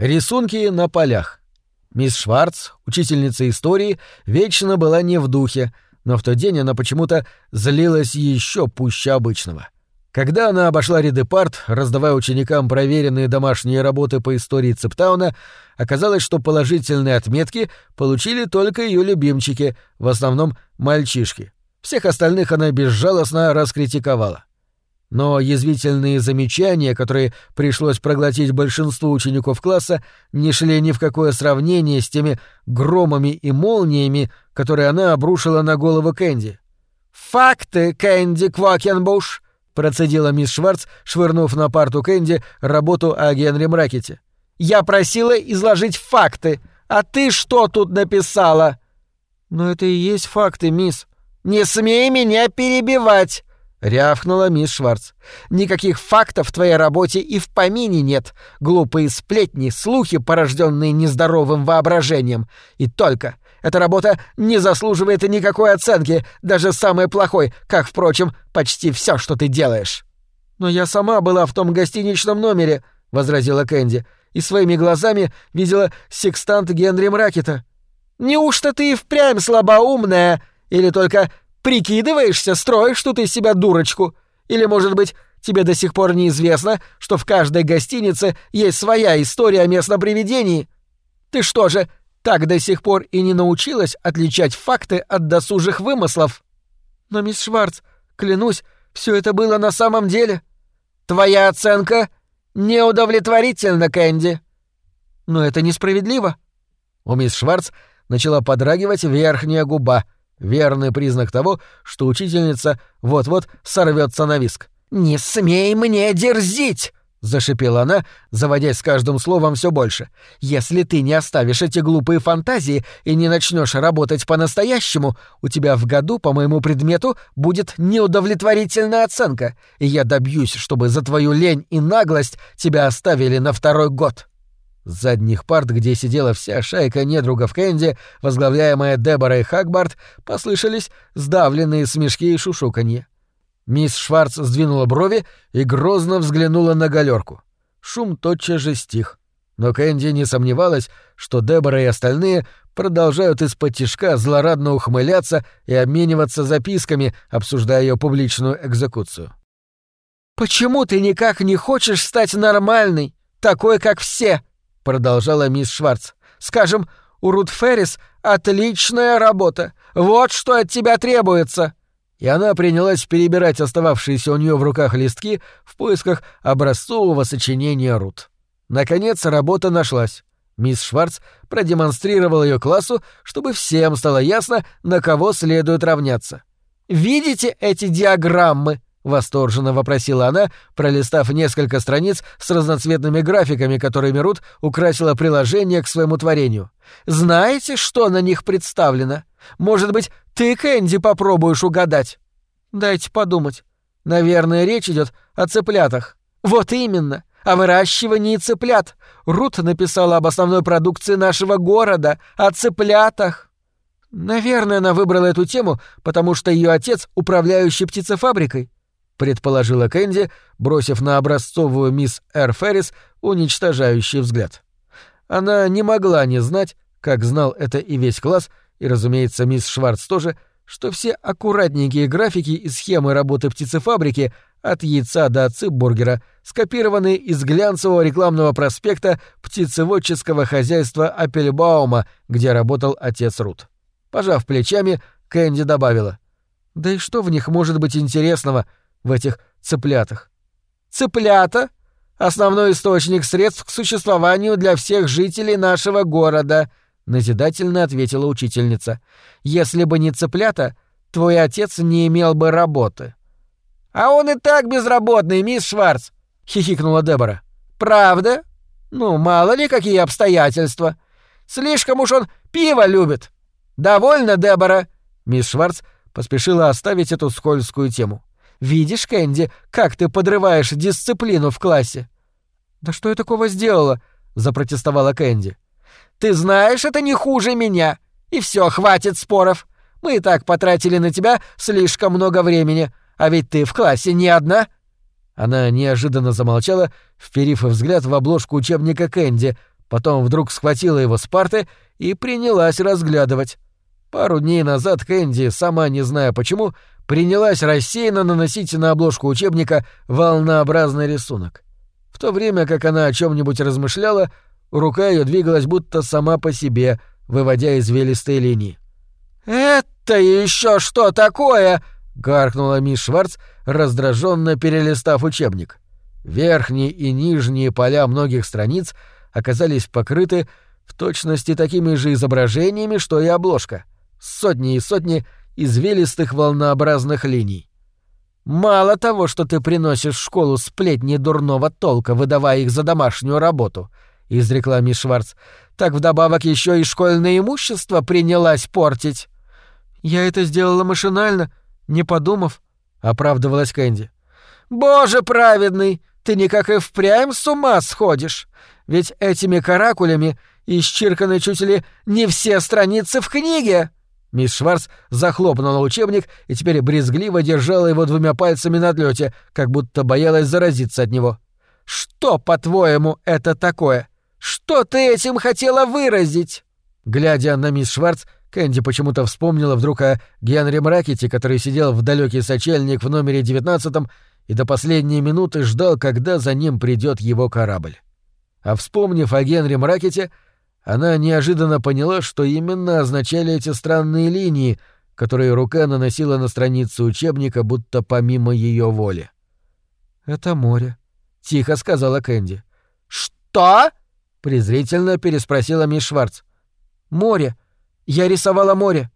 Рисунки на полях. Мисс Шварц, учительница истории, вечно была не в духе, но в тот день она почему-то злилась еще пуще обычного. Когда она обошла ряды парт, раздавая ученикам проверенные домашние работы по истории Цептауна, оказалось, что положительные отметки получили только ее любимчики, в основном мальчишки. Всех остальных она безжалостно раскритиковала но язвительные замечания, которые пришлось проглотить большинству учеников класса, не шли ни в какое сравнение с теми громами и молниями, которые она обрушила на голову Кэнди. «Факты, Кэнди Квокенбуш!» — процедила мисс Шварц, швырнув на парту Кэнди работу о Генри Мракете. «Я просила изложить факты, а ты что тут написала?» «Но это и есть факты, мисс». «Не смей меня перебивать!» — рявкнула мисс Шварц. «Никаких фактов в твоей работе и в помине нет. Глупые сплетни, слухи, порожденные нездоровым воображением. И только. Эта работа не заслуживает никакой оценки, даже самой плохой, как, впрочем, почти все, что ты делаешь». «Но я сама была в том гостиничном номере», — возразила Кэнди, «и своими глазами видела секстант Генри Мракета». «Неужто ты и впрямь слабоумная? Или только Прикидываешься, строишь что ты себя дурочку? Или, может быть, тебе до сих пор неизвестно, что в каждой гостинице есть своя история о местном привидении? Ты что же, так до сих пор и не научилась отличать факты от досужих вымыслов? Но, мисс Шварц, клянусь, все это было на самом деле. Твоя оценка неудовлетворительна, Кэнди. Но это несправедливо. У мисс Шварц начала подрагивать верхняя губа — Верный признак того, что учительница вот-вот сорвется на виск. «Не смей мне дерзить!» — зашипела она, заводясь с каждым словом все больше. «Если ты не оставишь эти глупые фантазии и не начнешь работать по-настоящему, у тебя в году по моему предмету будет неудовлетворительная оценка, и я добьюсь, чтобы за твою лень и наглость тебя оставили на второй год». С задних парт, где сидела вся шайка недругов Кэнди, возглавляемая Деборой Хагбарт, послышались сдавленные смешки и шушуканье. Мисс Шварц сдвинула брови и грозно взглянула на галерку. Шум тотчас же стих. Но Кэнди не сомневалась, что Дебора и остальные продолжают из-под тишка злорадно ухмыляться и обмениваться записками, обсуждая ее публичную экзекуцию. «Почему ты никак не хочешь стать нормальной, такой, как все?» — продолжала мисс Шварц. «Скажем, у Рут Феррис отличная работа. Вот что от тебя требуется!» И она принялась перебирать остававшиеся у нее в руках листки в поисках образцового сочинения Рут. Наконец работа нашлась. Мисс Шварц продемонстрировала ее классу, чтобы всем стало ясно, на кого следует равняться. «Видите эти диаграммы?» — восторженно вопросила она, пролистав несколько страниц с разноцветными графиками, которыми Рут украсила приложение к своему творению. «Знаете, что на них представлено? Может быть, ты, Кэнди, попробуешь угадать?» «Дайте подумать. Наверное, речь идет о цыплятах». «Вот именно. О выращивании цыплят. Рут написала об основной продукции нашего города, о цыплятах». Наверное, она выбрала эту тему, потому что ее отец — управляющий птицефабрикой предположила Кэнди, бросив на образцовую мисс Эр Феррис уничтожающий взгляд. Она не могла не знать, как знал это и весь класс, и, разумеется, мисс Шварц тоже, что все аккуратненькие графики и схемы работы птицефабрики от яйца до ципбургера скопированы из глянцевого рекламного проспекта птицеводческого хозяйства Аппельбаума, где работал отец Рут. Пожав плечами, Кэнди добавила. «Да и что в них может быть интересного, в этих цыплятах. «Цыплята — основной источник средств к существованию для всех жителей нашего города», — назидательно ответила учительница. «Если бы не цыплята, твой отец не имел бы работы». «А он и так безработный, мисс Шварц», — хихикнула Дебора. «Правда? Ну, мало ли какие обстоятельства. Слишком уж он пиво любит. Довольно, Дебора?» Мисс Шварц поспешила оставить эту скользкую тему. Видишь, Кэнди, как ты подрываешь дисциплину в классе?» «Да что я такого сделала?» — запротестовала Кэнди. «Ты знаешь, это не хуже меня. И все, хватит споров. Мы и так потратили на тебя слишком много времени, а ведь ты в классе не одна». Она неожиданно замолчала, вперив взгляд в обложку учебника Кэнди, Потом вдруг схватила его с парты и принялась разглядывать. Пару дней назад Кэнди, сама не зная почему, принялась рассеянно наносить на обложку учебника волнообразный рисунок. В то время как она о чем нибудь размышляла, рука ее двигалась будто сама по себе, выводя извилистые линии. «Это еще что такое?» — гаркнула мисс Шварц, раздраженно перелистав учебник. Верхние и нижние поля многих страниц оказались покрыты в точности такими же изображениями, что и обложка. Сотни и сотни извилистых волнообразных линий. «Мало того, что ты приносишь в школу сплетни дурного толка, выдавая их за домашнюю работу», — изрекла мисс Шварц, «так вдобавок еще и школьное имущество принялась портить». «Я это сделала машинально, не подумав», — оправдывалась Кэнди. «Боже праведный! Ты никак и впрямь с ума сходишь! Ведь этими каракулями исчирканы чуть ли не все страницы в книге!» Мисс Шварц захлопнула учебник и теперь брезгливо держала его двумя пальцами на отлете, как будто боялась заразиться от него. «Что, по-твоему, это такое? Что ты этим хотела выразить?» Глядя на мисс Шварц, Кэнди почему-то вспомнила вдруг о Генри Мракете, который сидел в далекий сочельник в номере девятнадцатом и до последней минуты ждал, когда за ним придет его корабль. А вспомнив о Генри Мракете, она неожиданно поняла, что именно означали эти странные линии, которые рука наносила на страницы учебника, будто помимо ее воли. «Это море», — тихо сказала Кэнди. «Что?» — презрительно переспросила мисс Шварц. «Море. Я рисовала море».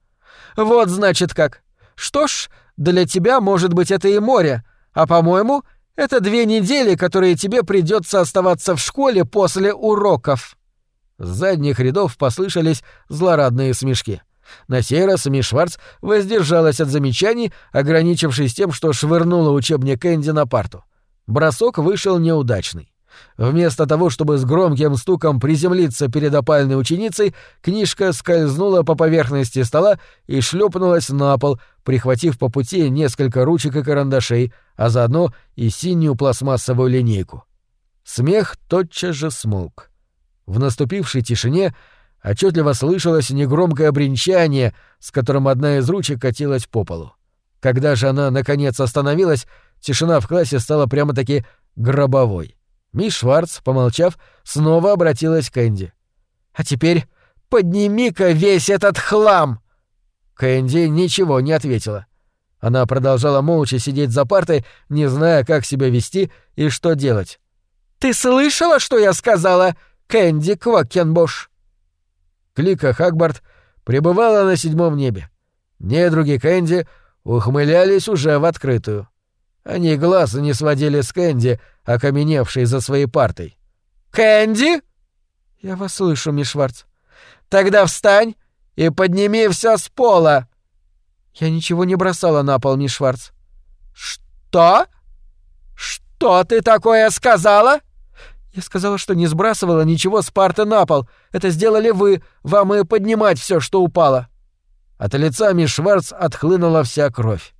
«Вот значит как. Что ж, для тебя, может быть, это и море, а, по-моему, это две недели, которые тебе придется оставаться в школе после уроков». С задних рядов послышались злорадные смешки. На сей раз мисс Шварц воздержалась от замечаний, ограничившись тем, что швырнула учебник Энди на парту. Бросок вышел неудачный. Вместо того, чтобы с громким стуком приземлиться перед опальной ученицей, книжка скользнула по поверхности стола и шлепнулась на пол, прихватив по пути несколько ручек и карандашей, а заодно и синюю пластмассовую линейку. Смех тотчас же смолк. В наступившей тишине отчетливо слышалось негромкое бренчание, с которым одна из ручек катилась по полу. Когда же она, наконец, остановилась, тишина в классе стала прямо-таки гробовой. Мисс Шварц, помолчав, снова обратилась к Энди. «А теперь подними-ка весь этот хлам!» Кэнди ничего не ответила. Она продолжала молча сидеть за партой, не зная, как себя вести и что делать. «Ты слышала, что я сказала?» Кэнди Квакенбош. Клика Хагбард пребывала на седьмом небе. Недруги Кэнди ухмылялись уже в открытую. Они глаз не сводили с Кэнди, окаменевшей за своей партой. «Кэнди?» «Я вас слышу, мисс Шварц». «Тогда встань и подними все с пола!» «Я ничего не бросала на пол, мисс Шварц». «Что? Что ты такое сказала?» «Я сказала, что не сбрасывала ничего с на пол. Это сделали вы. Вам и поднимать все, что упало». От лица мисс отхлынула вся кровь.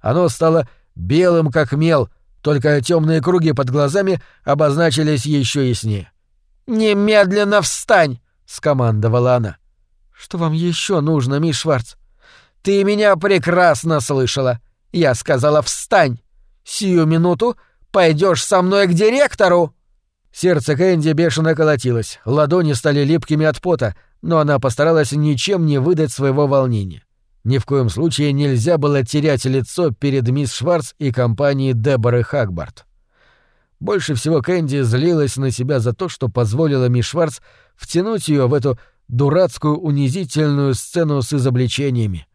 Оно стало белым, как мел, только темные круги под глазами обозначились еще яснее. «Немедленно встань!» — скомандовала она. «Что вам еще нужно, мисс Шварц?» «Ты меня прекрасно слышала. Я сказала «встань». Сию минуту пойдешь со мной к директору!» Сердце Кэнди бешено колотилось, ладони стали липкими от пота, но она постаралась ничем не выдать своего волнения. Ни в коем случае нельзя было терять лицо перед мисс Шварц и компанией Деборы Хагбарт. Больше всего Кэнди злилась на себя за то, что позволила мисс Шварц втянуть ее в эту дурацкую унизительную сцену с изобличениями.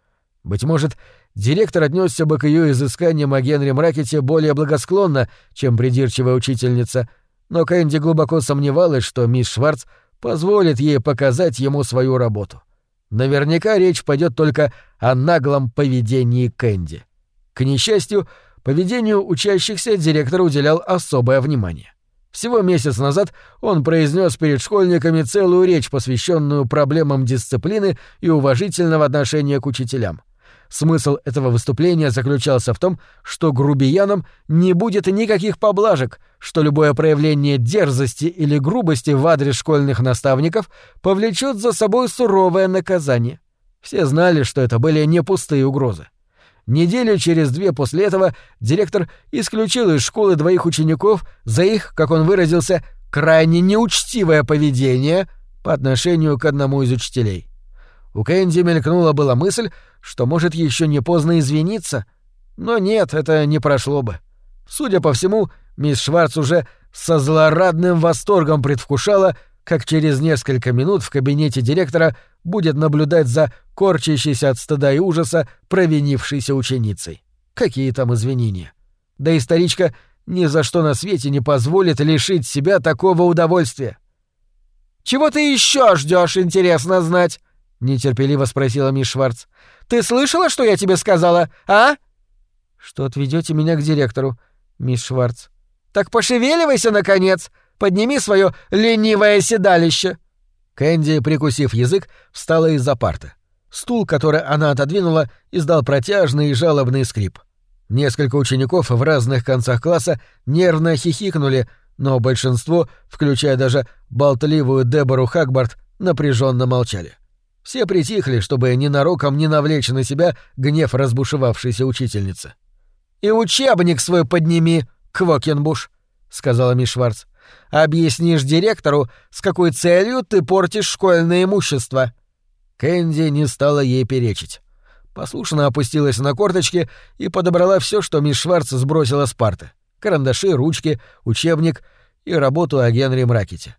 Быть может, директор отнесся бы к ее изысканиям о Генри Мракете более благосклонно, чем придирчивая учительница — но Кэнди глубоко сомневалась, что мисс Шварц позволит ей показать ему свою работу. Наверняка речь пойдет только о наглом поведении Кэнди. К несчастью, поведению учащихся директор уделял особое внимание. Всего месяц назад он произнес перед школьниками целую речь, посвященную проблемам дисциплины и уважительного отношения к учителям. Смысл этого выступления заключался в том, что грубиянам не будет никаких поблажек, что любое проявление дерзости или грубости в адрес школьных наставников повлечет за собой суровое наказание. Все знали, что это были не пустые угрозы. Недели через две после этого директор исключил из школы двоих учеников за их, как он выразился, крайне неучтивое поведение по отношению к одному из учителей. У Кэнди мелькнула была мысль, что может еще не поздно извиниться, но нет, это не прошло бы. Судя по всему, мисс Шварц уже со злорадным восторгом предвкушала, как через несколько минут в кабинете директора будет наблюдать за корчащейся от стыда и ужаса провинившейся ученицей. Какие там извинения? Да и старичка ни за что на свете не позволит лишить себя такого удовольствия. «Чего ты еще ждешь, интересно знать?» — нетерпеливо спросила мисс Шварц. «Ты слышала, что я тебе сказала, а?» «Что отведете меня к директору, мисс Шварц?» «Так пошевеливайся, наконец! Подними свое ленивое седалище!» Кэнди, прикусив язык, встала из-за парты. Стул, который она отодвинула, издал протяжный и жалобный скрип. Несколько учеников в разных концах класса нервно хихикнули, но большинство, включая даже болтливую Дебору Хагбарт, напряженно молчали. Все притихли, чтобы ненароком не навлечь на себя гнев разбушевавшейся учительницы. «И учебник свой подними, Квокенбуш», — сказала мисс Шварц. «Объяснишь директору, с какой целью ты портишь школьное имущество». Кэнди не стала ей перечить. Послушно опустилась на корточки и подобрала все, что мисс Шварц сбросила с парты. Карандаши, ручки, учебник и работу о Генри Мракете.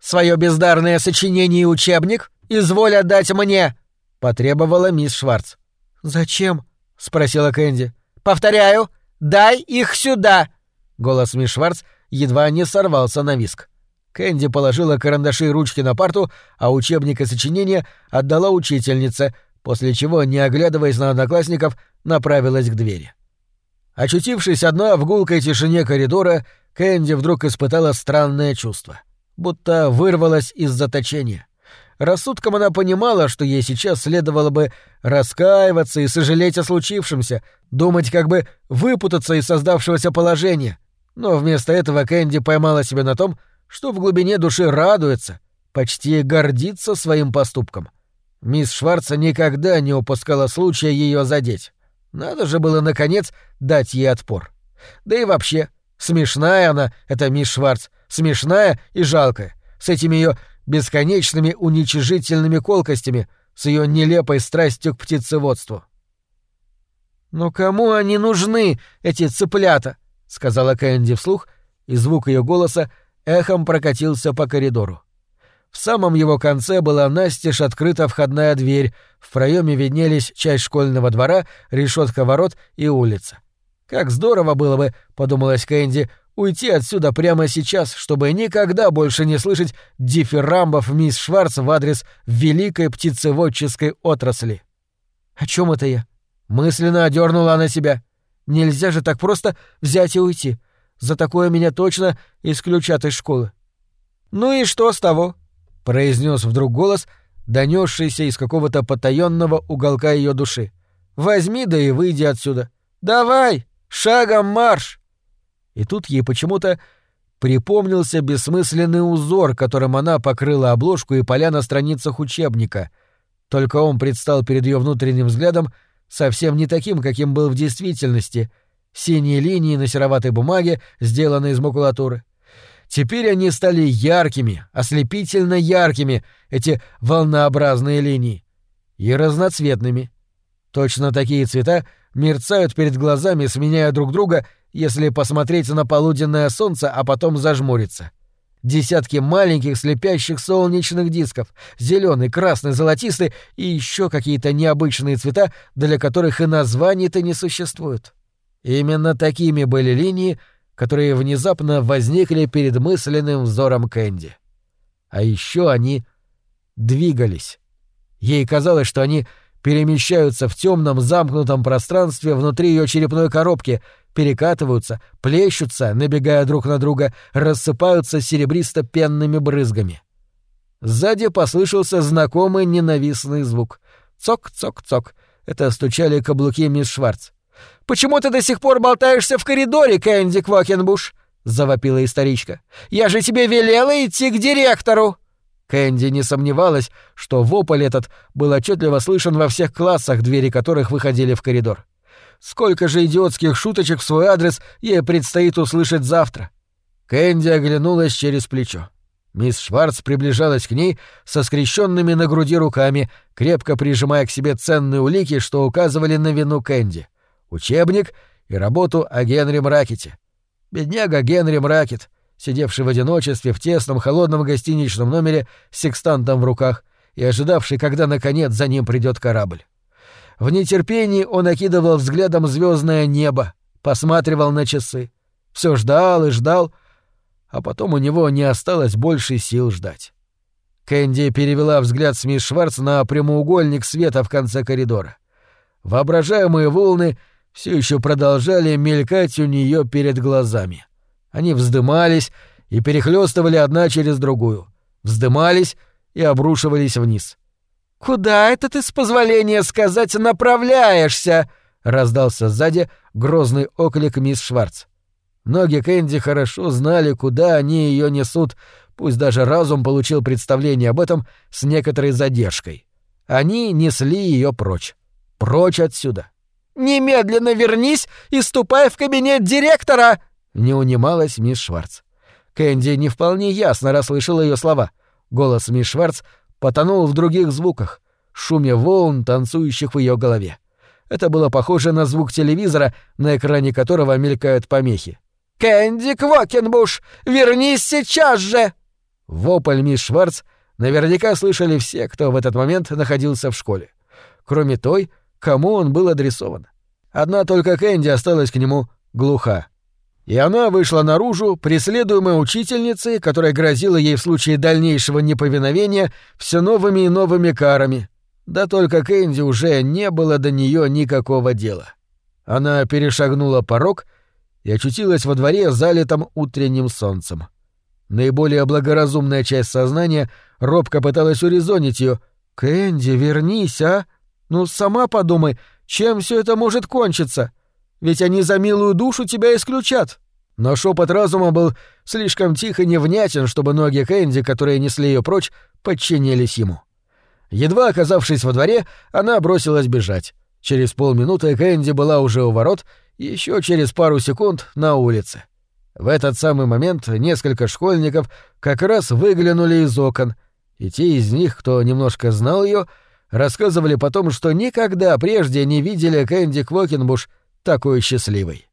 «Своё бездарное сочинение и учебник изволь отдать мне!» — потребовала мисс Шварц. «Зачем?» — спросила Кэнди. «Повторяю, дай их сюда!» Голос мисс Шварц едва не сорвался на виск. Кэнди положила карандаши и ручки на парту, а учебник и сочинение отдала учительнице, после чего, не оглядываясь на одноклассников, направилась к двери. Очутившись одна в гулкой тишине коридора, Кэнди вдруг испытала странное чувство, будто вырвалась из заточения. Рассудком она понимала, что ей сейчас следовало бы раскаиваться и сожалеть о случившемся, думать, как бы выпутаться из создавшегося положения. Но вместо этого Кэнди поймала себя на том, что в глубине души радуется, почти гордится своим поступком. Мисс Шварца никогда не упускала случая ее задеть. Надо же было, наконец, дать ей отпор. Да и вообще, смешная она, эта мисс Шварц, смешная и жалкая, с этими ее бесконечными уничижительными колкостями, с ее нелепой страстью к птицеводству. «Но кому они нужны, эти цыплята?» — сказала Кэнди вслух, и звук ее голоса эхом прокатился по коридору. В самом его конце была настежь открыта входная дверь, в проеме виднелись часть школьного двора, решетка ворот и улица. Как здорово было бы, подумалась Кэнди, уйти отсюда прямо сейчас, чтобы никогда больше не слышать дифирамбов мисс Шварц в адрес великой птицеводческой отрасли. О чем это я? Мысленно одернула она себя. Нельзя же так просто взять и уйти. За такое меня точно исключат из школы. Ну и что с того? произнес вдруг голос, донесшийся из какого-то потаенного уголка ее души. Возьми да и выйди отсюда. Давай, шагом марш. И тут ей почему-то припомнился бессмысленный узор, которым она покрыла обложку и поля на страницах учебника. Только он предстал перед ее внутренним взглядом совсем не таким, каким был в действительности. Синие линии на сероватой бумаге, сделанные из макулатуры. Теперь они стали яркими, ослепительно яркими, эти волнообразные линии. И разноцветными. Точно такие цвета мерцают перед глазами, сменяя друг друга, если посмотреть на полуденное солнце, а потом зажмуриться. Десятки маленьких слепящих солнечных дисков, зеленый, красный, золотистый и еще какие-то необычные цвета, для которых и названий-то не существует. Именно такими были линии, которые внезапно возникли перед мысленным взором Кэнди. А еще они двигались. Ей казалось, что они перемещаются в темном замкнутом пространстве внутри ее черепной коробки, перекатываются, плещутся, набегая друг на друга, рассыпаются серебристо-пенными брызгами. Сзади послышался знакомый ненавистный звук. Цок-цок-цок. Это стучали каблуки мисс Шварц. «Почему ты до сих пор болтаешься в коридоре, Кэнди Квокенбуш?» — завопила историчка. «Я же тебе велела идти к директору!» Кэнди не сомневалась, что вопль этот был отчетливо слышен во всех классах, двери которых выходили в коридор. Сколько же идиотских шуточек в свой адрес ей предстоит услышать завтра? Кэнди оглянулась через плечо. Мисс Шварц приближалась к ней со скрещенными на груди руками, крепко прижимая к себе ценные улики, что указывали на вину Кэнди. Учебник и работу о Генри Мракете. Бедняга Генри Мракет, сидевший в одиночестве в тесном холодном гостиничном номере с секстантом в руках и ожидавший, когда наконец за ним придет корабль. В нетерпении он окидывал взглядом звездное небо, посматривал на часы. Все ждал и ждал, а потом у него не осталось больше сил ждать. Кэнди перевела взгляд с мисс Шварц на прямоугольник света в конце коридора. Воображаемые волны все еще продолжали мелькать у нее перед глазами. Они вздымались и перехлестывали одна через другую, вздымались и обрушивались вниз. «Куда это ты, с позволения сказать, направляешься?» — раздался сзади грозный оклик мисс Шварц. Ноги Кэнди хорошо знали, куда они ее несут, пусть даже разум получил представление об этом с некоторой задержкой. Они несли ее прочь. Прочь отсюда. «Немедленно вернись и ступай в кабинет директора!» — не унималась мисс Шварц. Кэнди не вполне ясно расслышала ее слова. Голос мисс Шварц потонул в других звуках, шуме волн, танцующих в ее голове. Это было похоже на звук телевизора, на экране которого мелькают помехи. «Кэнди Квокенбуш, вернись сейчас же!» Вопль мисс Шварц наверняка слышали все, кто в этот момент находился в школе. Кроме той, кому он был адресован. Одна только Кэнди осталась к нему глуха. И она вышла наружу, преследуемая учительницей, которая грозила ей в случае дальнейшего неповиновения все новыми и новыми карами. Да только Кэнди уже не было до нее никакого дела. Она перешагнула порог и очутилась во дворе, залитом утренним солнцем. Наиболее благоразумная часть сознания робко пыталась урезонить ее. «Кэнди, вернись, а! Ну, сама подумай, чем все это может кончиться? Ведь они за милую душу тебя исключат!» Но шепот разума был слишком тих и невнятен, чтобы ноги Кэнди, которые несли ее прочь, подчинились ему. Едва оказавшись во дворе, она бросилась бежать. Через полминуты Кэнди была уже у ворот еще через пару секунд на улице. В этот самый момент несколько школьников как раз выглянули из окон, и те из них, кто немножко знал ее, рассказывали потом, что никогда прежде не видели Кэнди Квокенбуш такой счастливой.